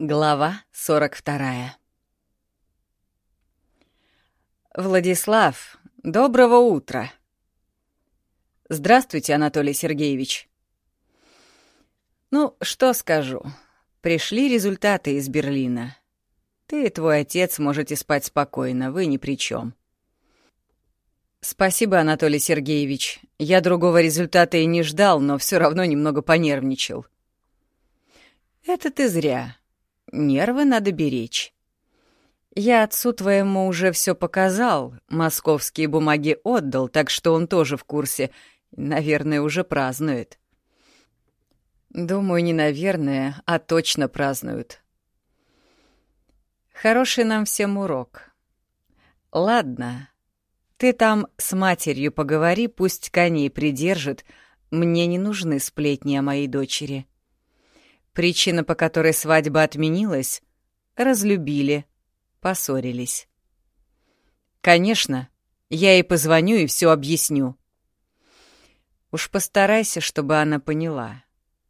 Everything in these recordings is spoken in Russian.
Глава 42 Владислав, доброго утра. Здравствуйте, Анатолий Сергеевич. Ну, что скажу. Пришли результаты из Берлина. Ты и твой отец можете спать спокойно, вы ни при чем. Спасибо, Анатолий Сергеевич. Я другого результата и не ждал, но все равно немного понервничал. Это ты зря. Нервы надо беречь. Я отцу твоему уже все показал, московские бумаги отдал, так что он тоже в курсе. Наверное, уже празднует. Думаю, не наверное, а точно празднуют. Хороший нам всем урок. Ладно, ты там с матерью поговори, пусть коней придержит. Мне не нужны сплетни о моей дочери. Причина, по которой свадьба отменилась — разлюбили, поссорились. Конечно, я ей позвоню и все объясню. Уж постарайся, чтобы она поняла.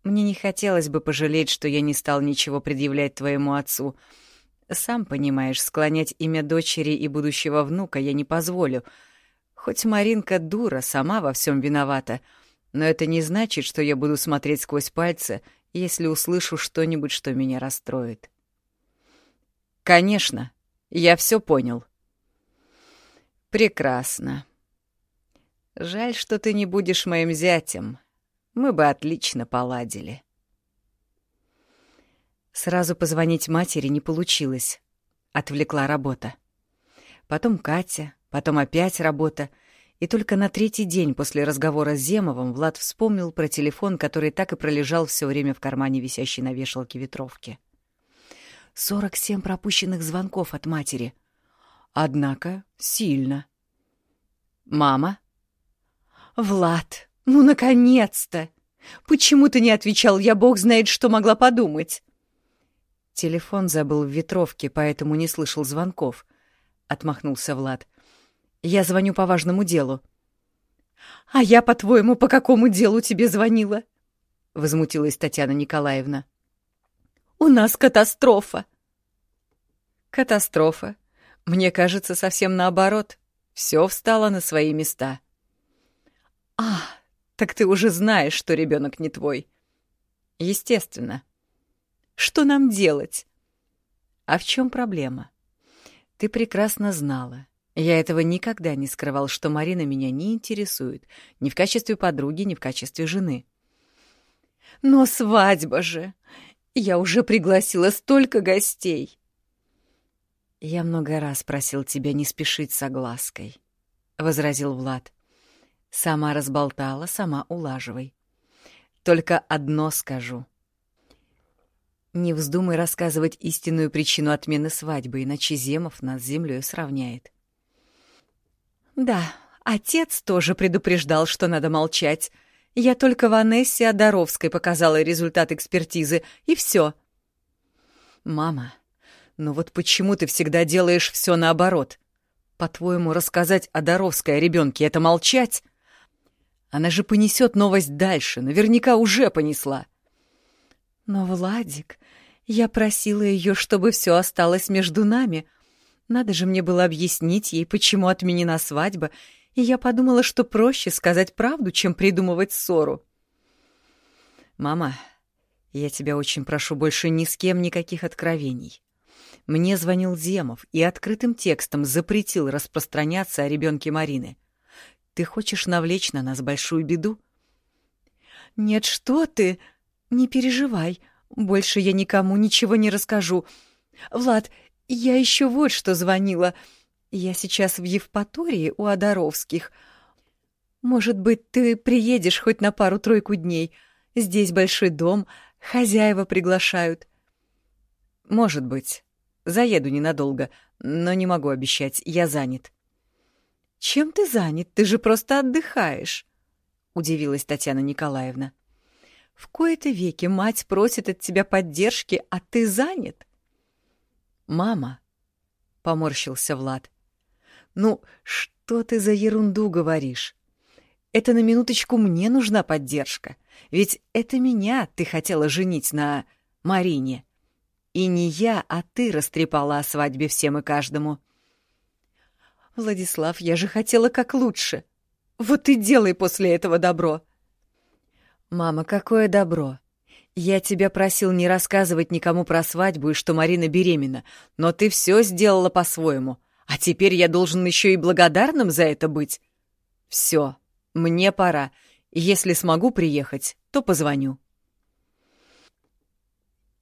Мне не хотелось бы пожалеть, что я не стал ничего предъявлять твоему отцу — сам понимаешь, склонять имя дочери и будущего внука я не позволю. Хоть Маринка дура, сама во всем виновата, но это не значит, что я буду смотреть сквозь пальцы, если услышу что-нибудь, что меня расстроит. Конечно, я все понял. Прекрасно. Жаль, что ты не будешь моим зятем. Мы бы отлично поладили. Сразу позвонить матери не получилось. Отвлекла работа. Потом Катя, потом опять работа. И только на третий день после разговора с Земовым Влад вспомнил про телефон, который так и пролежал все время в кармане, висящей на вешалке ветровки. Сорок семь пропущенных звонков от матери. Однако сильно. «Мама?» «Влад, ну, наконец-то! Почему ты не отвечал? Я бог знает, что могла подумать!» Телефон забыл в ветровке, поэтому не слышал звонков. Отмахнулся Влад. Я звоню по важному делу. А я, по-твоему, по какому делу тебе звонила? Возмутилась Татьяна Николаевна. У нас катастрофа. Катастрофа. Мне кажется, совсем наоборот. Все встало на свои места. А, так ты уже знаешь, что ребенок не твой. Естественно. Что нам делать? А в чем проблема? Ты прекрасно знала. Я этого никогда не скрывал, что Марина меня не интересует. Ни в качестве подруги, ни в качестве жены. Но свадьба же! Я уже пригласила столько гостей. Я много раз просил тебя не спешить с оглаской, — возразил Влад. Сама разболтала, сама улаживай. Только одно скажу — не вздумай рассказывать истинную причину отмены свадьбы, иначе Земов нас с землей сравняет. Да, отец тоже предупреждал, что надо молчать. Я только Ванессе Одаровской показала результат экспертизы, и все. Мама, ну вот почему ты всегда делаешь все наоборот? По-твоему, рассказать Одаровской о ребенке это молчать? Она же понесет новость дальше, наверняка уже понесла. — но, Владик, я просила ее, чтобы все осталось между нами. Надо же мне было объяснить ей, почему отменена свадьба, и я подумала, что проще сказать правду, чем придумывать ссору. «Мама, я тебя очень прошу больше ни с кем никаких откровений. Мне звонил Земов и открытым текстом запретил распространяться о ребенке Марины. Ты хочешь навлечь на нас большую беду?» «Нет, что ты!» «Не переживай, больше я никому ничего не расскажу. Влад, я еще вот что звонила. Я сейчас в Евпатории у Одаровских. Может быть, ты приедешь хоть на пару-тройку дней. Здесь большой дом, хозяева приглашают». «Может быть. Заеду ненадолго, но не могу обещать, я занят». «Чем ты занят? Ты же просто отдыхаешь», — удивилась Татьяна Николаевна. В кои-то веки мать просит от тебя поддержки, а ты занят. «Мама», — поморщился Влад, — «ну, что ты за ерунду говоришь? Это на минуточку мне нужна поддержка, ведь это меня ты хотела женить на Марине. И не я, а ты растрепала о свадьбе всем и каждому. Владислав, я же хотела как лучше. Вот и делай после этого добро. Мама, какое добро? Я тебя просил не рассказывать никому про свадьбу и что Марина беременна, но ты все сделала по-своему. А теперь я должен еще и благодарным за это быть. Все, мне пора. Если смогу приехать, то позвоню.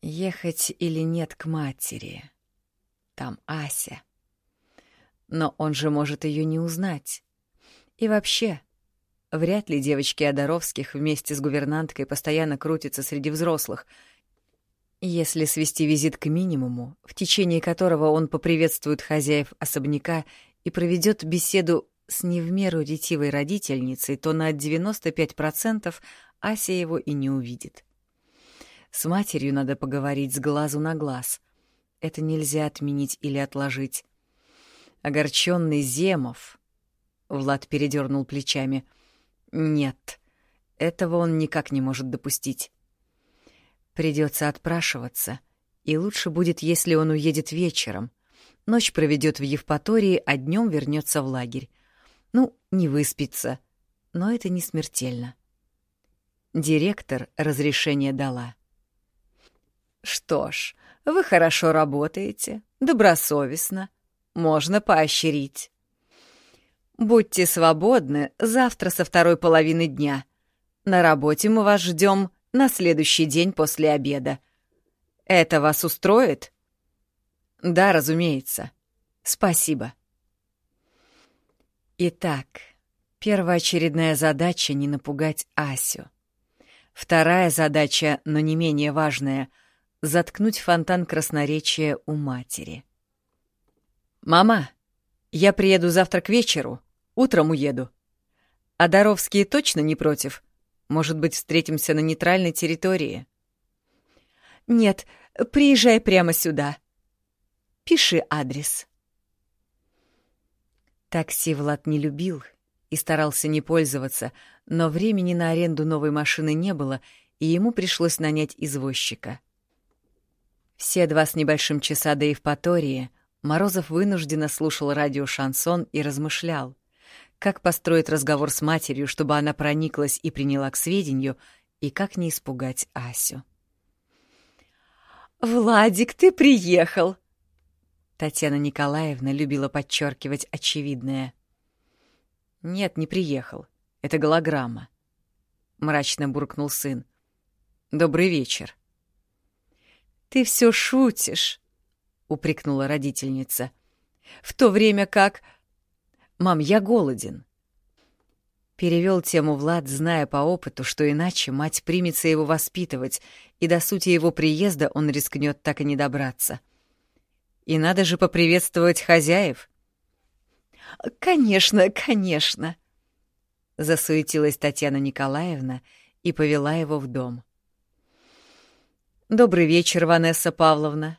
Ехать или нет к матери? Там Ася. Но он же может ее не узнать. И вообще, вряд ли девочки Одаровских вместе с гувернанткой постоянно крутятся среди взрослых. Если свести визит к минимуму, в течение которого он поприветствует хозяев особняка и проведет беседу с не в меру ретивой родительницей, то на 95% Ася его и не увидит. С матерью надо поговорить с глазу на глаз. Это нельзя отменить или отложить. Огорченный Земов. Влад передернул плечами. Нет, этого он никак не может допустить. Придется отпрашиваться, и лучше будет, если он уедет вечером. Ночь проведет в Евпатории, а днем вернется в лагерь. Ну, не выспится, но это не смертельно. Директор разрешение дала. Что ж, вы хорошо работаете, добросовестно, можно поощрить. Будьте свободны завтра со второй половины дня. На работе мы вас ждем на следующий день после обеда. Это вас устроит? Да, разумеется. Спасибо. Итак, первоочередная задача — не напугать Асю. Вторая задача, но не менее важная — заткнуть фонтан красноречия у матери. «Мама, я приеду завтра к вечеру, утром уеду. А Доровские точно не против? Может быть, встретимся на нейтральной территории?» «Нет, приезжай прямо сюда. Пиши адрес». Такси Влад не любил и старался не пользоваться, но времени на аренду новой машины не было, и ему пришлось нанять извозчика. Все два с небольшим часа до Евпатории Морозов вынужденно слушал радио «Шансон» и размышлял, как построить разговор с матерью, чтобы она прониклась и приняла к сведению, и как не испугать Асю. «Владик, ты приехал!» Татьяна Николаевна любила подчеркивать очевидное. «Нет, не приехал. Это голограмма», — мрачно буркнул сын. «Добрый вечер». «Ты все шутишь», — упрекнула родительница. «В то время как...» «Мам, я голоден». Перевел тему Влад, зная по опыту, что иначе мать примется его воспитывать, и до сути его приезда он рискнет так и не добраться. — и надо же поприветствовать хозяев. «Конечно, конечно!» Засуетилась Татьяна Николаевна и повела его в дом. «Добрый вечер, Ванесса Павловна!»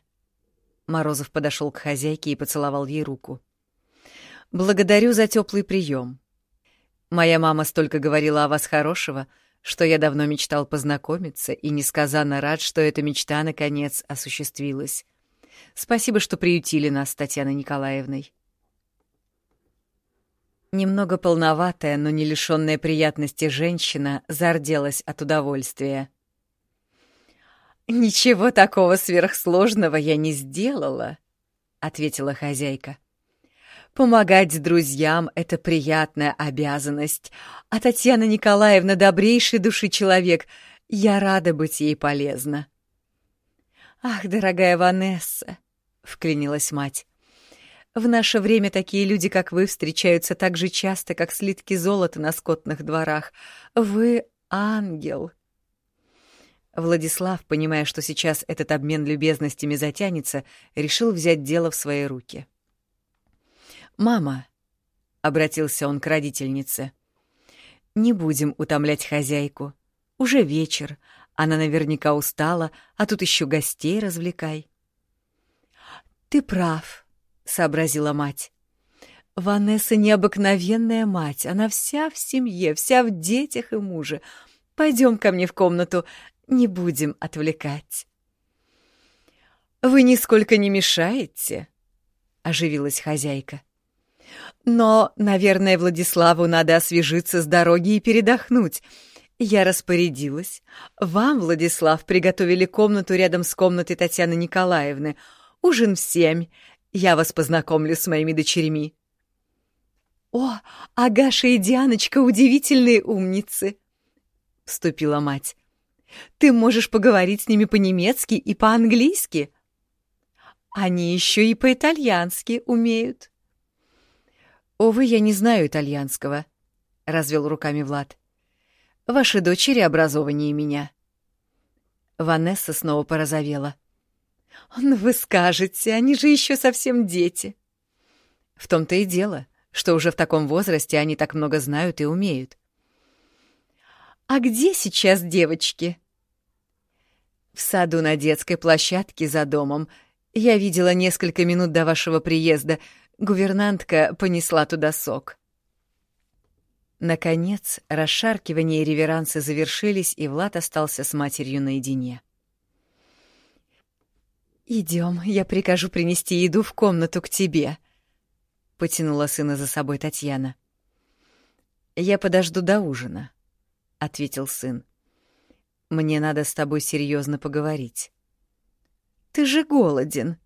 Морозов подошел к хозяйке и поцеловал ей руку. «Благодарю за теплый прием. Моя мама столько говорила о вас хорошего, что я давно мечтал познакомиться и несказанно рад, что эта мечта, наконец, осуществилась. Спасибо, что приютили нас с Татьяной Николаевной. Немного полноватая, но не лишенная приятности женщина зарделась от удовольствия. «Ничего такого сверхсложного я не сделала», — ответила хозяйка. «Помогать друзьям — это приятная обязанность, а Татьяна Николаевна — добрейший души человек. Я рада быть ей полезна». «Ах, дорогая Ванесса!» — вклинилась мать. «В наше время такие люди, как вы, встречаются так же часто, как слитки золота на скотных дворах. Вы ангел!» Владислав, понимая, что сейчас этот обмен любезностями затянется, решил взять дело в свои руки. «Мама», — обратился он к родительнице, — «не будем утомлять хозяйку. Уже вечер, она наверняка устала, а тут еще гостей развлекай. «Ты прав», — сообразила мать. «Ванесса необыкновенная мать. Она вся в семье, вся в детях и муже. Пойдем ко мне в комнату, не будем отвлекать». вы нисколько не мешаете», — оживилась хозяйка. «Но, наверное, Владиславу надо освежиться с дороги и передохнуть. Я распорядилась. Вам, Владислав, приготовили комнату рядом с комнатой Татьяны Николаевны. Ужин в семь. Я вас познакомлю с моими дочерьми». «О, Агаша и Дианочка — удивительные умницы!» — вступила мать. «Ты можешь поговорить с ними по-немецки и по-английски. Они еще и по-итальянски умеют». «Увы, я не знаю итальянского», — развел руками Влад. «Ваши дочери образованнее меня». Ванесса снова порозовела. «Ну вы скажете, они же еще совсем дети». «В том-то и дело что уже в таком возрасте они так много знают и умеют. «А где сейчас девочки?» «В саду на детской площадке за домом. Я видела несколько минут до вашего приезда. Гувернантка понесла туда сок». Наконец, расшаркивание и реверансы завершились, и Влад остался с матерью наедине. «Идем, я прикажу принести еду в комнату к тебе», — потянула сына за собой Татьяна. «Я подожду до ужина», — ответил сын. «Мне надо с тобой серьезно поговорить». «Ты же голоден».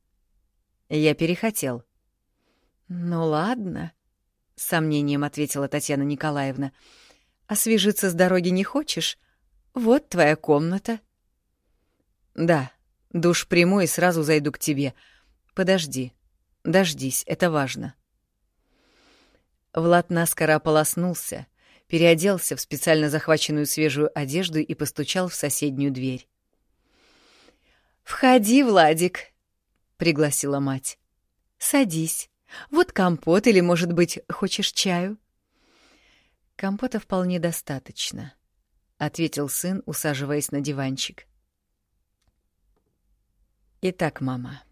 Я перехотел. «Ну ладно», — сомнением ответила Татьяна Николаевна. «Освежиться с дороги не хочешь? Вот твоя комната». «Да, душ приму и сразу зайду к тебе. Подожди, дождись, это важно». Влад наскоро ополоснулся, переоделся в специально захваченную свежую одежду и постучал в соседнюю дверь. «Входи, Владик», — пригласила мать. «Садись. Вот компот или, может быть, хочешь чаю?» «Компота вполне достаточно», — ответил сын, усаживаясь на диванчик. «Итак, мама,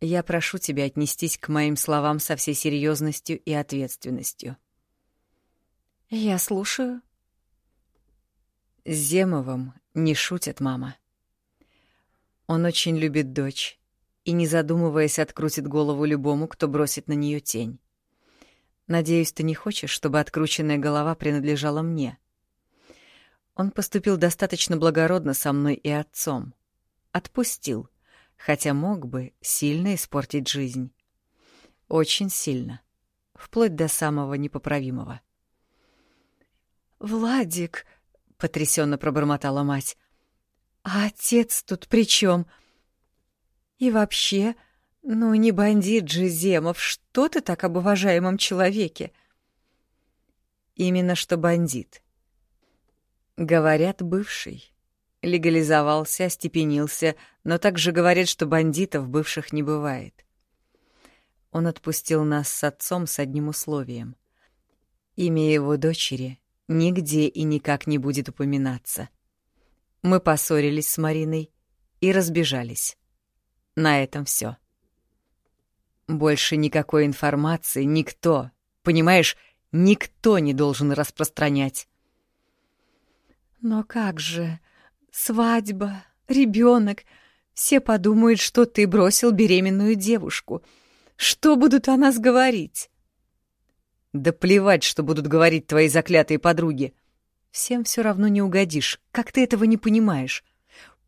я прошу тебя отнестись к моим словам со всей серьезностью и ответственностью. Я слушаю. С Земовым не шутят, мама. Он очень любит дочь и, не задумываясь, открутит голову любому, кто бросит на нее тень. Надеюсь, ты не хочешь, чтобы открученная голова принадлежала мне. Он поступил достаточно благородно со мной и отцом. Отпустил — хотя мог бы сильно испортить жизнь. Очень сильно, вплоть до самого непоправимого. «Владик», — потрясенно пробормотала мать, — «а отец тут при чем? И вообще, ну не бандит же Земов, что ты так об уважаемом человеке?» «Именно что бандит», Говорят, бывший. Легализовался, остепенился, но также говорит, что бандитов бывших не бывает. Он отпустил нас с отцом с одним условием. Имя его дочери нигде и никак не будет упоминаться. Мы поссорились с Мариной и разбежались. На этом все. Больше никакой информации никто, понимаешь, никто не должен распространять. «Но как же? Свадьба, ребенок, все подумают, что ты бросил беременную девушку. Что будут о нас говорить? Да плевать, что будут говорить твои заклятые подруги. Всем все равно не угодишь. Как ты этого не понимаешь?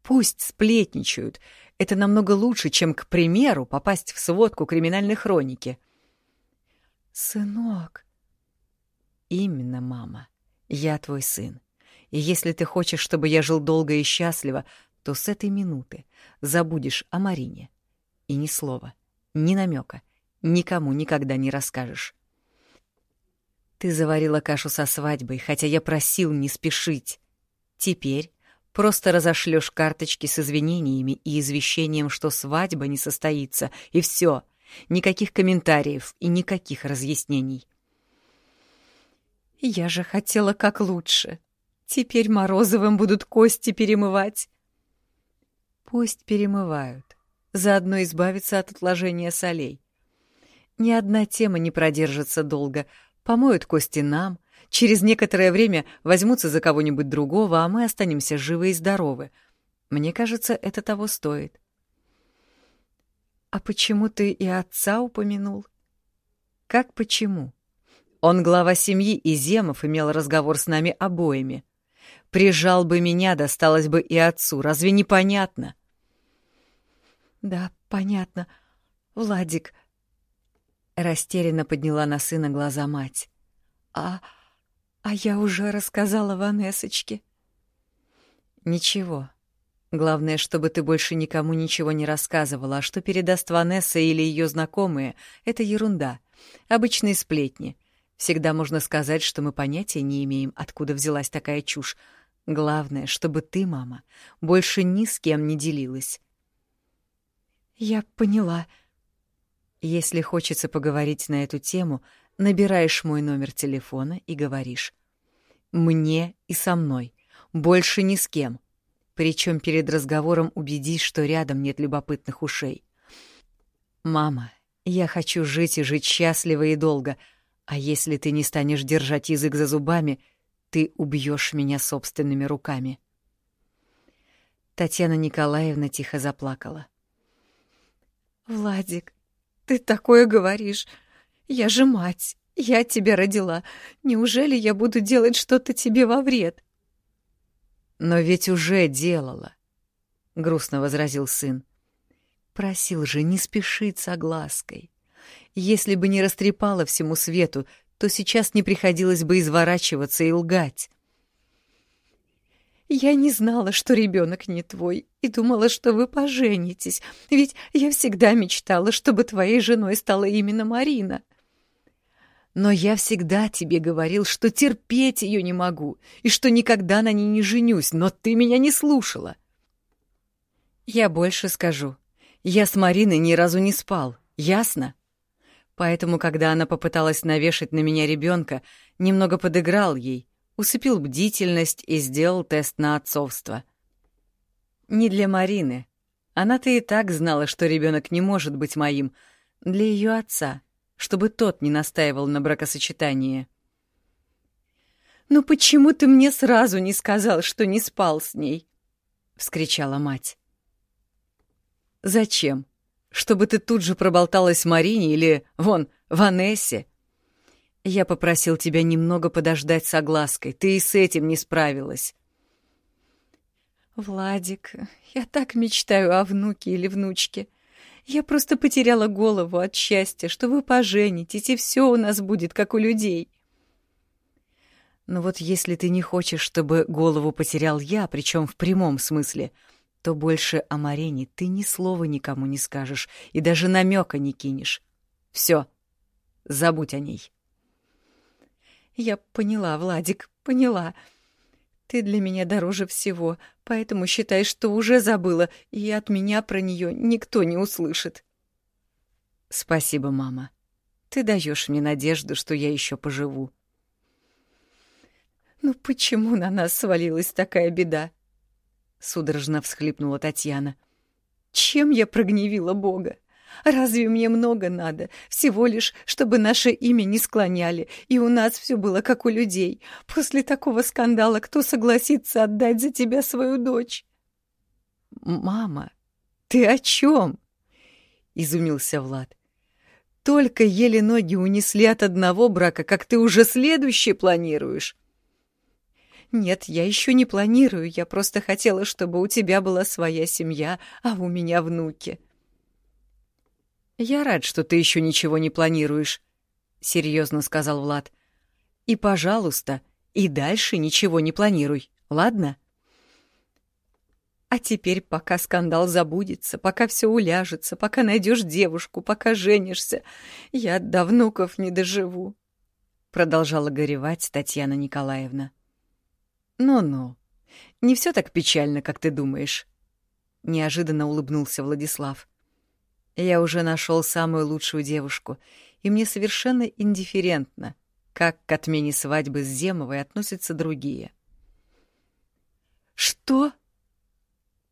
Пусть сплетничают. Это намного лучше, чем, к примеру, попасть в сводку криминальной хроники. Сынок. Именно, мама. Я твой сын. И если ты хочешь, чтобы я жил долго и счастливо, то с этой минуты забудешь о Марине. И ни слова, ни намека, никому никогда не расскажешь. Ты заварила кашу со свадьбой, хотя я просил не спешить. Теперь просто разошлешь карточки с извинениями и извещением, что свадьба не состоится, и все. Никаких комментариев и никаких разъяснений. Я же хотела как лучше. Теперь Морозовым будут кости перемывать. Пусть перемывают. Заодно избавиться от отложения солей. Ни одна тема не продержится долго. Помоют кости нам, через некоторое время возьмутся за кого-нибудь другого, а мы останемся живы и здоровы. Мне кажется, это того стоит. А почему ты и отца упомянул? Как почему? Он глава семьи, и Земов имел разговор с нами обоими. Прижал бы меня, досталось бы и отцу. Разве не понятно? Да, понятно. Владик. Растерянно подняла на сына глаза мать. А... а я уже рассказала Ванесочке. Ничего. Главное, чтобы ты больше никому ничего не рассказывала, а что передаст Ванесса или ее знакомые — это ерунда. Обычные сплетни. Всегда можно сказать, что мы понятия не имеем, откуда взялась такая чушь. Главное, чтобы ты, мама, больше ни с кем не делилась. Я поняла. Если хочется поговорить на эту тему, набираешь мой номер телефона и говоришь. Мне и со мной. Больше ни с кем. Причем перед разговором убедись, что рядом нет любопытных ушей. «Мама, я хочу жить и жить счастливо и долго, а если ты не станешь держать язык за зубами, ты убьешь меня собственными руками». Татьяна Николаевна тихо заплакала. «Владик, ты такое говоришь. Я же мать, я тебя родила. Неужели я буду делать что-то тебе во вред?» «Но ведь уже делала», — грустно возразил сын. «Просил же не спешить с оглаской. Если бы не растрепала всему свету, то сейчас не приходилось бы изворачиваться и лгать». «Я не знала, что ребенок не твой, и думала, что вы поженитесь, ведь я всегда мечтала, чтобы твоей женой стала именно Марина», но я всегда тебе говорил, что терпеть ее не могу и что никогда на ней не женюсь, но ты меня не слушала. Я больше скажу. Я с Мариной ни разу не спал, ясно? Поэтому, когда она попыталась навешать на меня ребенка, немного подыграл ей, усыпил бдительность и сделал тест на отцовство. Не для Марины. Она-то и так знала, что ребенок не может быть моим. Для ее отца — чтобы тот не настаивал на бракосочетании. «Ну почему ты мне сразу не сказал, что не спал с ней?» — вскричала мать. «Зачем? Чтобы ты тут же проболталась Марине или, вон, Ванессе? Я попросил тебя немного подождать с оглаской, ты и с этим не справилась». «Владик, я так мечтаю о внуке или внучке. Я просто потеряла голову от счастья, что вы поженитесь, и все у нас будет, как у людей. Но вот если ты не хочешь, чтобы голову потерял я, причем в прямом смысле, то больше о Марине ты ни слова никому не скажешь и даже намека не кинешь. Все, забудь о ней. Я поняла, Владик, поняла. Ты для меня дороже всего, поэтому считай, что уже забыла, и от меня про нее никто не услышит. Спасибо, мама. Ты даешь мне надежду, что я еще поживу. Ну почему на нас свалилась такая беда? Судорожно всхлипнула Татьяна. Чем я прогневила Бога? Разве мне много надо? Всего лишь, чтобы наше имя не склоняли, и у нас все было как у людей. После такого скандала кто согласится отдать за тебя свою дочь? «Мама, ты о чем?» — изумился Влад. «Только еле ноги унесли от одного брака, как ты уже следующий планируешь». «Нет, я еще не планирую, я просто хотела, чтобы у тебя была своя семья, а у меня внуки». «Я рад, что ты еще ничего не планируешь», — серьезно сказал Влад. «И, пожалуйста, и дальше ничего не планируй, ладно?» «А теперь, пока скандал забудется, пока все уляжется, пока найдешь девушку, пока женишься, я до внуков не доживу», — продолжала горевать Татьяна Николаевна. «Ну-ну, не все так печально, как ты думаешь», — неожиданно улыбнулся Владислав. Я уже нашел самую лучшую девушку, и мне совершенно индифферентно, как к отмене свадьбы с Земовой относятся другие. «Что?»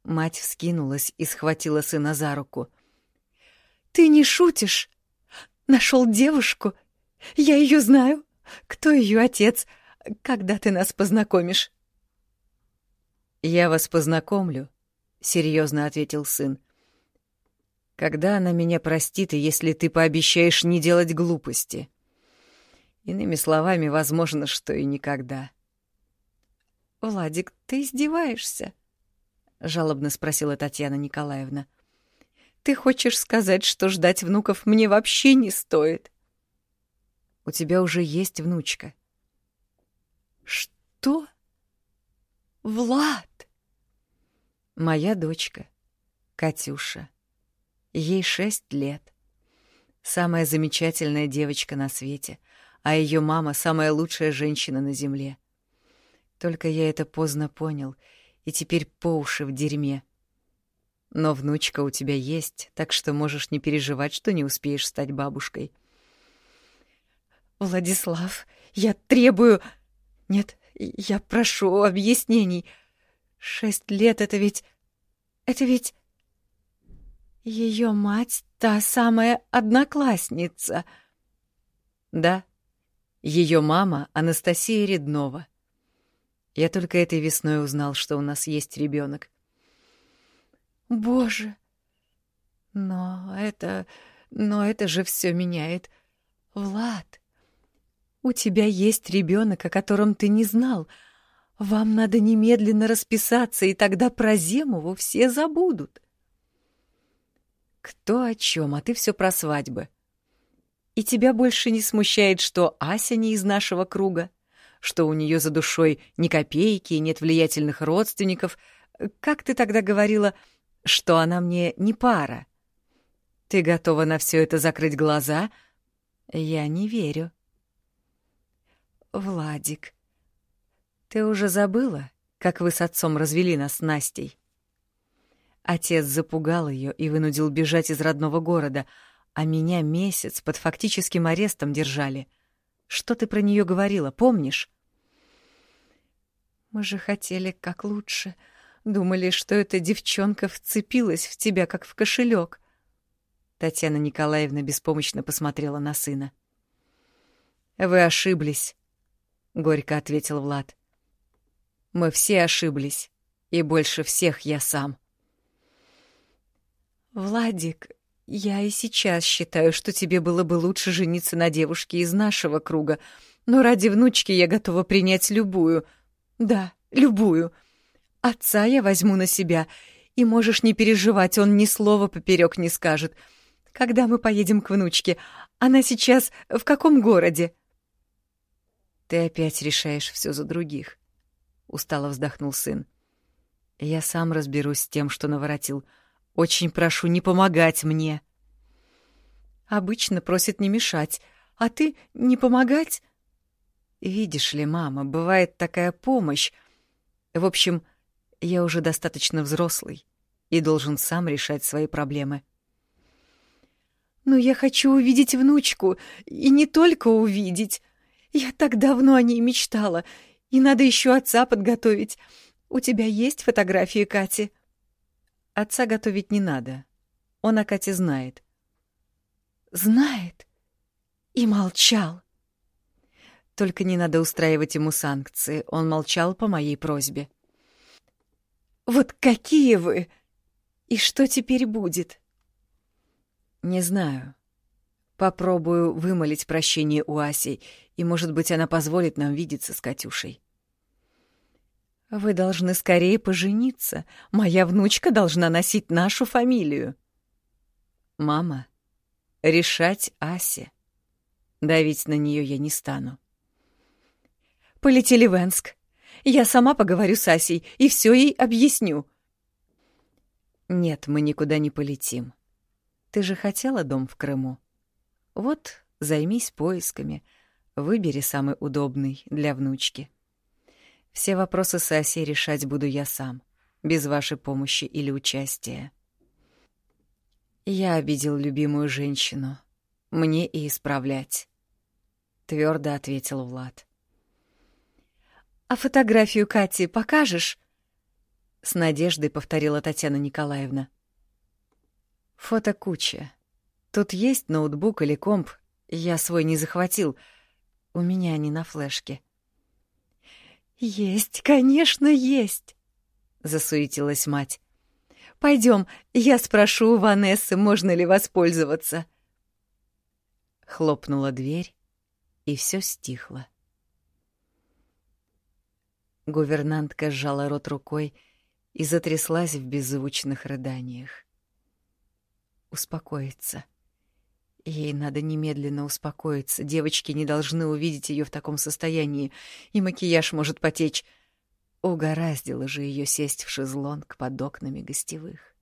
Мать вскинулась и схватила сына за руку. «Ты не шутишь? Нашел девушку? Я ее знаю. Кто ее отец? Когда ты нас познакомишь?» «Я вас познакомлю», — серьезно ответил сын. Когда она меня простит, если ты пообещаешь не делать глупости? Иными словами, возможно, что и никогда. «Владик, ты издеваешься?» — жалобно спросила Татьяна Николаевна. «Ты хочешь сказать, что ждать внуков мне вообще не стоит?» «У тебя уже есть внучка». «Что? Влад?» «Моя дочка, Катюша. Ей шесть лет. Самая замечательная девочка на свете, а ее мама — самая лучшая женщина на земле. Только я это поздно понял, и теперь по уши в дерьме. Но внучка у тебя есть, так что можешь не переживать, что не успеешь стать бабушкой. Владислав, я требую... Нет, я прошу объяснений. Шесть лет — это ведь... Это ведь... Ее мать — та самая одноклассница. Да, ее мама — Анастасия Реднова. Я только этой весной узнал, что у нас есть ребенок. Боже! Но это... Но это же все меняет. Влад, у тебя есть ребенок, о котором ты не знал. Вам надо немедленно расписаться, и тогда про Земову все забудут. Кто о чем, а ты все про свадьбы. И тебя больше не смущает, что Ася не из нашего круга? что у нее за душой ни копейки нет влиятельных родственников. Как ты тогда говорила, что она мне не пара? Ты готова на все это закрыть глаза? Я не верю. Владик, ты уже забыла, как вы с отцом развели нас с Настей? Отец запугал ее и вынудил бежать из родного города, а меня месяц под фактическим арестом держали. Что ты про нее говорила, помнишь? Мы же хотели как лучше. Думали, что эта девчонка вцепилась в тебя, как в кошелек. Татьяна Николаевна беспомощно посмотрела на сына. «Вы ошиблись», — горько ответил Влад. «Мы все ошиблись, и больше всех я сам». «Владик, я и сейчас считаю, что тебе было бы лучше жениться на девушке из нашего круга, но ради внучки я готова принять любую», да, любую. Отца я возьму на себя, и можешь не переживать, он ни слова поперек не скажет. Когда мы поедем к внучке? Она сейчас в каком городе? Ты опять решаешь все за других, устало вздохнул сын. Я сам разберусь с тем, что наворотил. Очень прошу не помогать мне. Обычно просит не мешать, а ты не помогать? Видишь ли, мама, бывает такая помощь. В общем, я уже достаточно взрослый и должен сам решать свои проблемы. Но я хочу увидеть внучку, и не только увидеть. Я так давно о ней мечтала, и надо еще отца подготовить. У тебя есть фотографии Кати? Отца готовить не надо. Он о Кате знает. Знает? И молчал. Только не надо устраивать ему санкции. Он молчал по моей просьбе. «Вот какие вы! И что теперь будет?» «Не знаю. Попробую вымолить прощение у Аси, и, может быть, она позволит нам видеться с Катюшей». «Вы должны скорее пожениться. Моя внучка должна носить нашу фамилию». «Мама, решать Асе. Давить на нее я не стану полетели в Энск. Я сама поговорю с Асей и все ей объясню. Нет, мы никуда не полетим. Ты же хотела дом в Крыму. Вот, займись поисками, выбери самый удобный для внучки. Все вопросы с Асей решать буду я сам, без вашей помощи или участия. Я обидел любимую женщину. Мне и исправлять. Твердо ответил Влад. «А фотографию Кати покажешь?» С надеждой повторила Татьяна Николаевна. «Фото куча. Тут есть ноутбук или комп. Я свой не захватил. У меня они на флешке». «Есть, конечно, есть!» — засуетилась мать. Пойдем, я спрошу у Ванессы, можно ли воспользоваться. Хлопнула дверь, и все стихло. Гувернантка сжала рот рукой и затряслась в беззвучных рыданиях. Успокоиться. Ей надо немедленно успокоиться. Девочки не должны увидеть ее в таком состоянии, и макияж может потечь. Угораздило же ее сесть в шезлонг под окнами гостевых.